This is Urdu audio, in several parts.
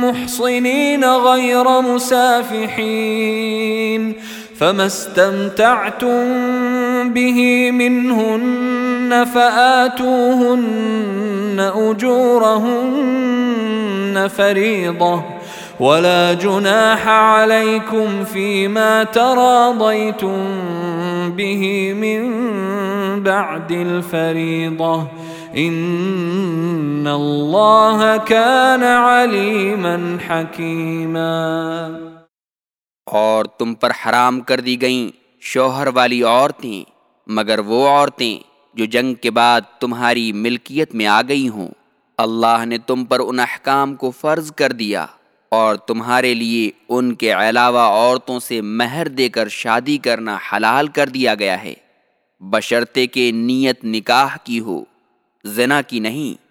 محصنين غير مسافحين فما استمتعتم به منهن فآتوهن أجورهن فريضة ولا جناح عليكم فيما تراضيتم به من بعد الفريضة ان اللہ كان علیما حکیما اور تم پر حرام کر دی گئیں شوہر والی عورتیں، مگر وہ عورتیں جو جنگ کے بعد تمہاری ملکیت میں آ گئی ہوں۔ اللہ نے تم پر ان احکام کو فرض کر دیا اور تمہارے لیے ان کے علاوہ عورتوں سے مہر دے کر شادی کرنا حلال کر دیا گیا ہے۔ بشرطے کے نیت نکاح کی ہو۔ زنا کی نہیں۔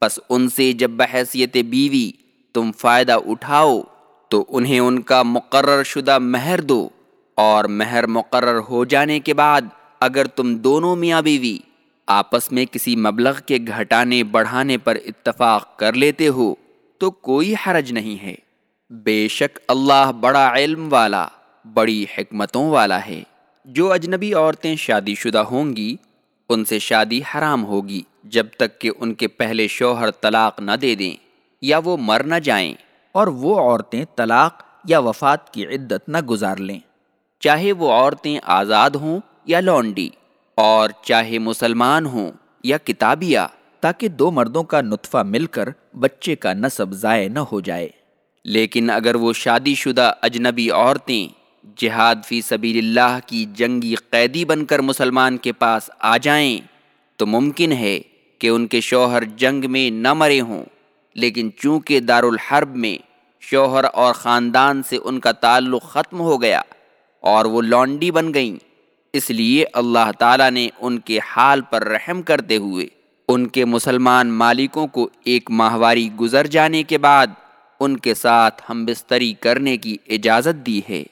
پس ان سے جب بحیثیت بیوی تم فائدہ اٹھاؤ، تو انہیں ان کا مقرر شدہ مہر دو اور مہر مقرر ہو جانے کے بعد اگر تم دونوں میاں بیوی آپس میں کسی مبلغ کے گھٹانے بڑھانے پر اتفاق کر لیتے ہو، تو کوئی حرج نہیں ہے۔ بے شک اللہ بڑا علم والا، بڑی حکمتوں والا ہے۔ جو اجنبی عورتیں شادی شدہ ہوں گی ان سے شادی حرام ہوگی جب تک کہ ان کے پہلے شوہر طلاق نہ دے دیں یا وہ مر نہ جائیں اور وہ عورتیں طلاق یا وفات کی عدت نہ گزار لیں۔ چاہے وہ عورتیں آزاد ہوں یا لونڈی، اور چاہے مسلمان ہوں یا کتابیہ، تاکہ دو مردوں کا نطفہ مل کر بچے کا نصب ضائع نہ ہو جائے۔ لیکن اگر وہ شادی شدہ اجنبی عورتیں جہاد فی سبیل اللہ کی جنگی قیدی بن کر مسلمان کے پاس آ جائیں تو ممکن ہے کہ ان کے شوہر جنگ میں نہ مرے ہوں۔ لیکن چونکہ دارالحرب میں شوہر اور خاندان سے ان کا تعلق ختم ہو گیا اور وہ لونڈی بن گئیں، اس لیے اللہ تعالیٰ نے ان کے حال پر رحم کرتے ہوئے ان کے مسلمان مالکوں کو ایک ماہواری گزر جانے کے بعد ان کے ساتھ ہم بستری کرنے کی اجازت دی ہے۔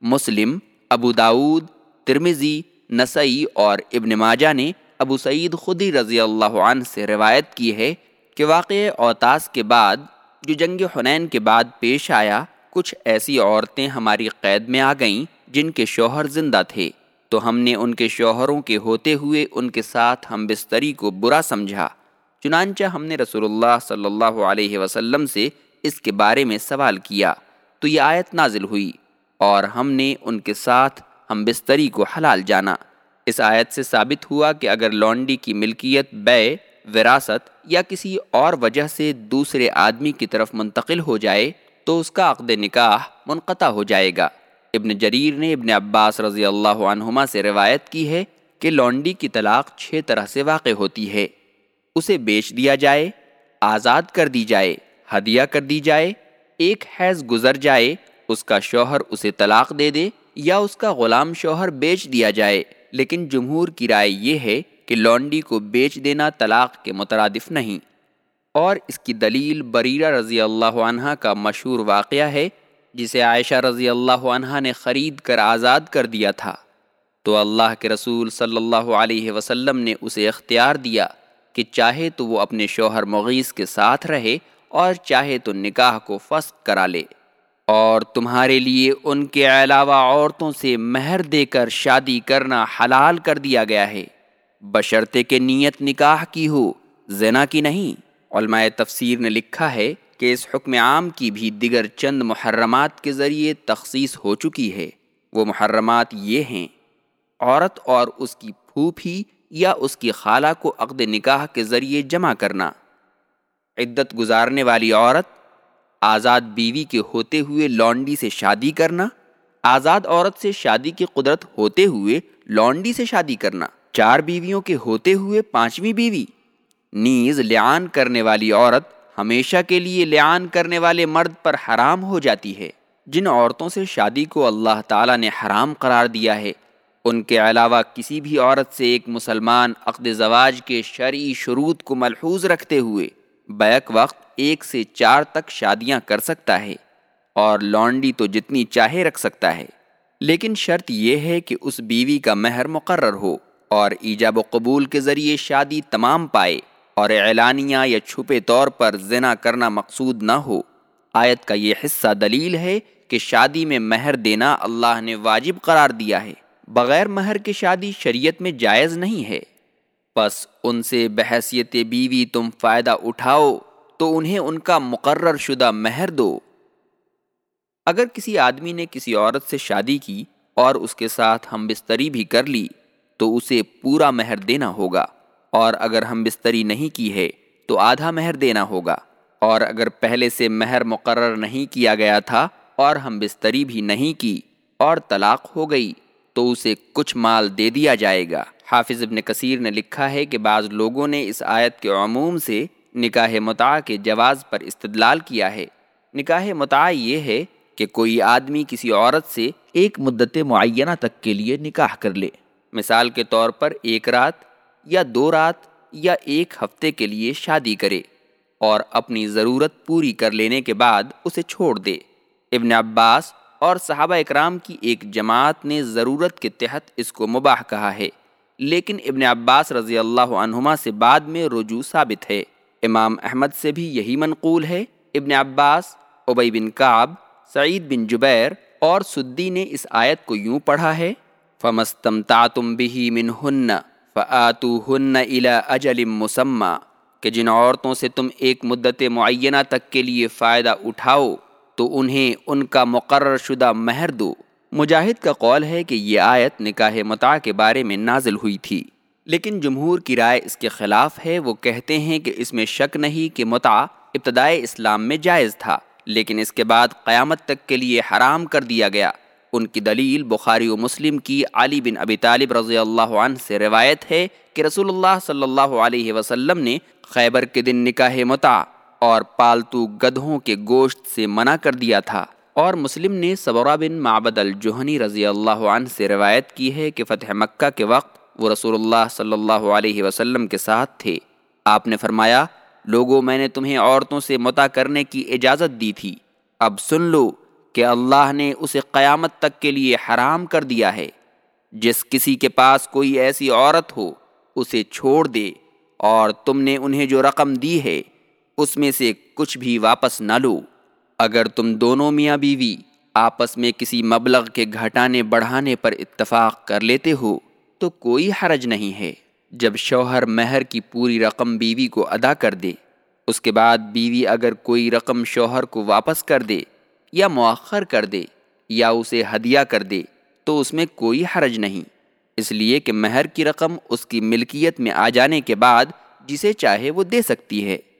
مسلم، ابو داود ترمزی نسئی اور ابن ماجہ نے ابو سعید خودی رضی اللہ عنہ سے روایت کی ہے کہ واقع اوتاس کے بعد، جو جنگ حنین کے بعد پیش آیا، کچھ ایسی عورتیں ہماری قید میں آ گئیں جن کے شوہر زندہ تھے۔ تو ہم نے ان کے شوہروں کے ہوتے ہوئے ان کے ساتھ ہم بستری کو برا سمجھا۔ چنانچہ ہم نے رسول اللہ صلی اللہ علیہ وسلم سے اس کے بارے میں سوال کیا۔ تو یہ آیت نازل ہوئی۔ اور ہم نے ان کے ساتھ ہم بستری کو حلال جانا۔ اس آیت سے ثابت ہوا کہ اگر لونڈی کی ملکیت بے وراثت یا کسی اور وجہ سے دوسرے آدمی کی طرف منتقل ہو جائے، تو اس کا عقد نکاح منقطع ہو جائے گا۔ ابن جریر نے ابن عباس رضی اللہ عنہما سے روایت کی ہے کہ لونڈی کی طلاق چھ طرح سے واقع ہوتی ہے۔ اسے بیچ دیا جائے، آزاد کر دی جائے، ہدیہ کر دی جائے، ایک حیض گزر جائے اس کا شوہر اسے طلاق دے دے یا اس کا غلام شوہر بیچ دیا جائے۔ لیکن جمہور کی رائے یہ ہے کہ لونڈی کو بیچ دینا طلاق کے مترادف نہیں۔ اور اس کی دلیل بریرہ رضی اللہ عنہ کا مشہور واقعہ ہے، جسے عائشہ رضی اللہ عنہ نے خرید کر آزاد کر دیا تھا۔ تو اللہ کے رسول صلی اللہ علیہ وسلم نے اسے اختیار دیا کہ چاہے تو وہ اپنے شوہر مغیث کے ساتھ رہے اور چاہے تو نکاح کو فسق کرا لے۔ اور تمہارے لیے ان کے علاوہ عورتوں سے مہر دے کر شادی کرنا حلال کر دیا گیا ہے۔ بشرطے کے نیت نکاح کی ہو، زنا کی نہیں۔ علماء تفسیر نے لکھا ہے کہ اس حکم عام کی بھی دیگر چند محرمات کے ذریعے تخصیص ہو چکی ہے۔ وہ محرمات یہ ہیں، عورت اور اس کی پھوپھی یا اس کی خالہ کو عقد نکاح کے ذریعے جمع کرنا۔ عدت گزارنے والی عورت آزاد بیوی کے ہوتے ہوئے لونڈی سے شادی کرنا، آزاد عورت سے شادی کی قدرت ہوتے ہوئے لونڈی سے شادی کرنا، چار بیویوں کے ہوتے ہوئے پانچویں بیوی۔ نیز لیان کرنے والی عورت ہمیشہ کے لیے لیان کرنے والے مرد پر حرام ہو جاتی ہے۔ جن عورتوں سے شادی کو اللہ تعالیٰ نے حرام قرار دیا ہے، ان کے علاوہ کسی بھی عورت سے ایک مسلمان عقد زواج کے شرعی شروط کو ملحوظ رکھتے ہوئے، بیک وقت ایک سے چار تک شادیاں کر سکتا ہے اور لانڈی تو جتنی چاہے رکھ سکتا ہے۔ لیکن شرط یہ ہے کہ اس بیوی کا مہر مقرر ہو اور ایجاب و قبول کے ذریعے شادی تمام پائے اور اعلانیہ یا چھپے طور پر زنا کرنا مقصود نہ ہو۔ آیت کا یہ حصہ دلیل ہے کہ شادی میں مہر دینا اللہ نے واجب قرار دیا ہے، بغیر مہر کی شادی شریعت میں جائز نہیں ہے۔ بس ان سے بحثیت بیوی تم فائدہ اٹھاؤ۔ تو انہیں ان کا مقرر شدہ مہر دو۔ اگر کسی آدمی نے کسی عورت سے شادی کی اور اس کے ساتھ ہم بستری بھی کر لی، تو اسے پورا مہر دینا ہوگا۔ اور اگر ہم بستری نہیں کی ہے، تو آدھا مہر دینا ہوگا۔ اور اگر پہلے سے مہر مقرر نہیں کیا گیا تھا اور ہم بستری بھی نہیں کی اور طلاق ہو گئی، تو اسے کچھ مال دے دیا جائے گا۔ حافظ ابن کثیر نے لکھا ہے کہ بعض لوگوں نے اس آیت کے عموم سے نکاح متع کے جواز پر استدلال کیا ہے۔ نکاح متع یہ ہے کہ کوئی آدمی کسی عورت سے ایک مدت معینہ تک کے لیے نکاح کر لے۔ مثال کے طور پر ایک رات یا دو رات یا ایک ہفتے کے لیے شادی کرے اور اپنی ضرورت پوری کر لینے کے بعد اسے چھوڑ دے۔ ابن عباس اور صحابہ اکرام کی ایک جماعت نے ضرورت کے تحت اس کو مباح کہا ہے، لیکن ابن عباس رضی اللہ عنہما سے بعد میں رجوع ثابت ہے۔ امام احمد سے بھی یہی منقول ہے، ابن عباس عبی بن کعب، سعید بن جبیر اور سدی نے اس آیت کو یوں پڑھا ہے فمستم تم بھی من ہن فعتو ہن الا اجل مسمہ کہ جن عورتوں سے تم ایک مدت معینہ تک کے لیے فائدہ اٹھاؤ، تو انہیں ان کا مقرر شدہ مہر دو۔ مجاہد کا قول ہے کہ یہ آیت نکاح متع کے بارے میں نازل ہوئی تھی۔ لیکن جمہور کی رائے اس کے خلاف ہے، وہ کہتے ہیں کہ اس میں شک نہیں کہ متع ابتدائے اسلام میں جائز تھا، لیکن اس کے بعد قیامت تک کے لیے حرام کر دیا گیا۔ ان کی دلیل بخاری و مسلم کی علی بن ابی طالب رضی اللہ عنہ سے روایت ہے کہ رسول اللہ صلی اللہ علیہ وسلم نے خیبر کے دن نکاح متع اور پالتو گدھوں کے گوشت سے منع کر دیا تھا۔ اور مسلم نے صبرہ بن معبد الجہنی رضی اللہ عنہ سے روایت کی ہے کہ فتح مکہ کے وقت وہ رسول اللہ صلی اللہ علیہ وسلم کے ساتھ تھے۔ آپ نے فرمایا، لوگوں، میں نے تمہیں عورتوں سے متا کرنے کی اجازت دی تھی۔ اب سن لو کہ اللہ نے اسے قیامت تک کے لیے حرام کر دیا ہے۔ جس کسی کے پاس کوئی ایسی عورت ہو، اسے چھوڑ دے اور تم نے انہیں جو رقم دی ہے، اس میں سے کچھ بھی واپس نہ لو۔ اگر تم دونوں میاں بیوی آپس میں کسی مبلغ کے گھٹانے بڑھانے پر اتفاق کر لیتے ہو تو کوئی حرج نہیں ہے۔ جب شوہر مہر کی پوری رقم بیوی کو ادا کر دے، اس کے بعد بیوی اگر کوئی رقم شوہر کو واپس کر دے یا مؤخر کر دے یا اسے ہدیہ کر دے، تو اس میں کوئی حرج نہیں۔ اس لیے کہ مہر کی رقم اس کی ملکیت میں آ جانے کے بعد جسے چاہے وہ دے سکتی ہے۔